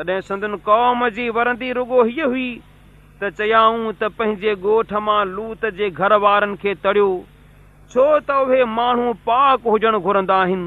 تڏهن سندن ڪوم جي ورندي رڳو هيءَ هئي ته چيائون ته پنهنجي ڳوٺ مان لوت جي گهر وارن کي تڙيو ڇو ته اهي ماڻهو پاڪ هجڻ گهرندا آهن.